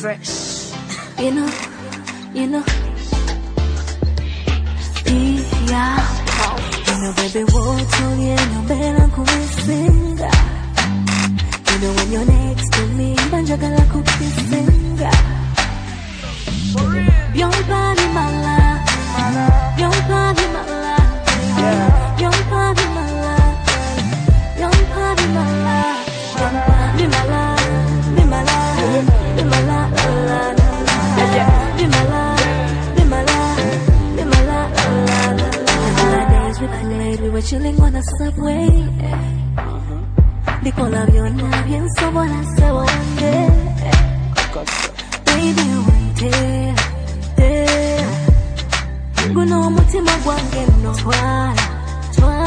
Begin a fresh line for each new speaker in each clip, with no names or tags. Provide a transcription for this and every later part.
fresh.
You know, you know. Yeah. You know, baby, what's on you know, kuisinga. You know, when you're next to me, banjagala kukisinga. We were chilling on the subway. Uh-huh. Ndikolabyonna byensobola sebo wange baby wait there guno omutima gwange nno twala twala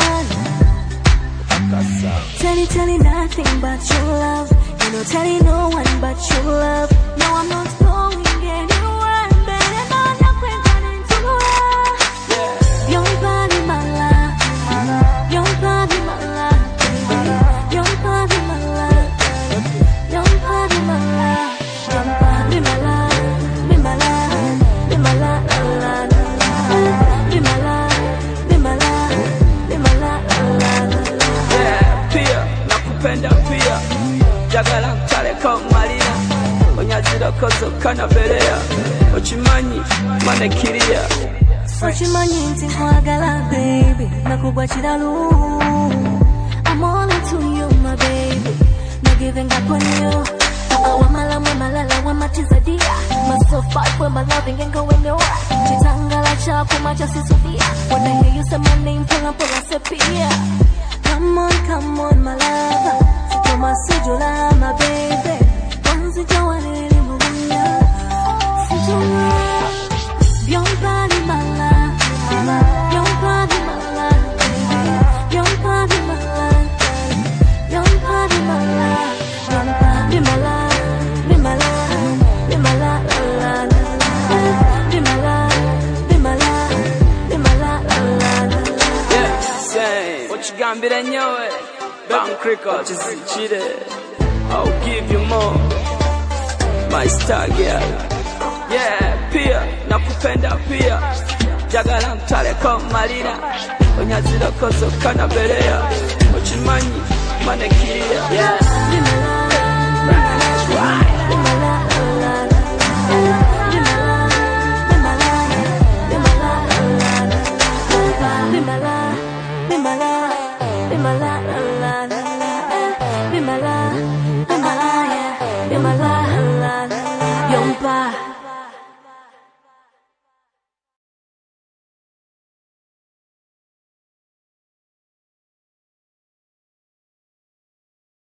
Tell you, tell you nothing but your love. You know, tell you no one but your love. No, I'm not
onyazirako zokka nabereya okimanyi manekiriya
okimanyi nti nkwagala baby. Nakugwa kiralu I'm all into you my baby. Nagivingako nnyo Uh-uh, wamala mwe malala wamatiza dia Myself fight when my loving ain't going nowhere. Chitangala chakuma chasisudia When I
I'll give you more. My star girl. Yeah pia. Nakupenda pia. Jagala ntaleka malira onyazirako zokka nabereya okimanyi manekiriya yeah.
Be my my love. La, la, la. Be my love. Be my love. yeah. Be my. La, la, la. Yompa.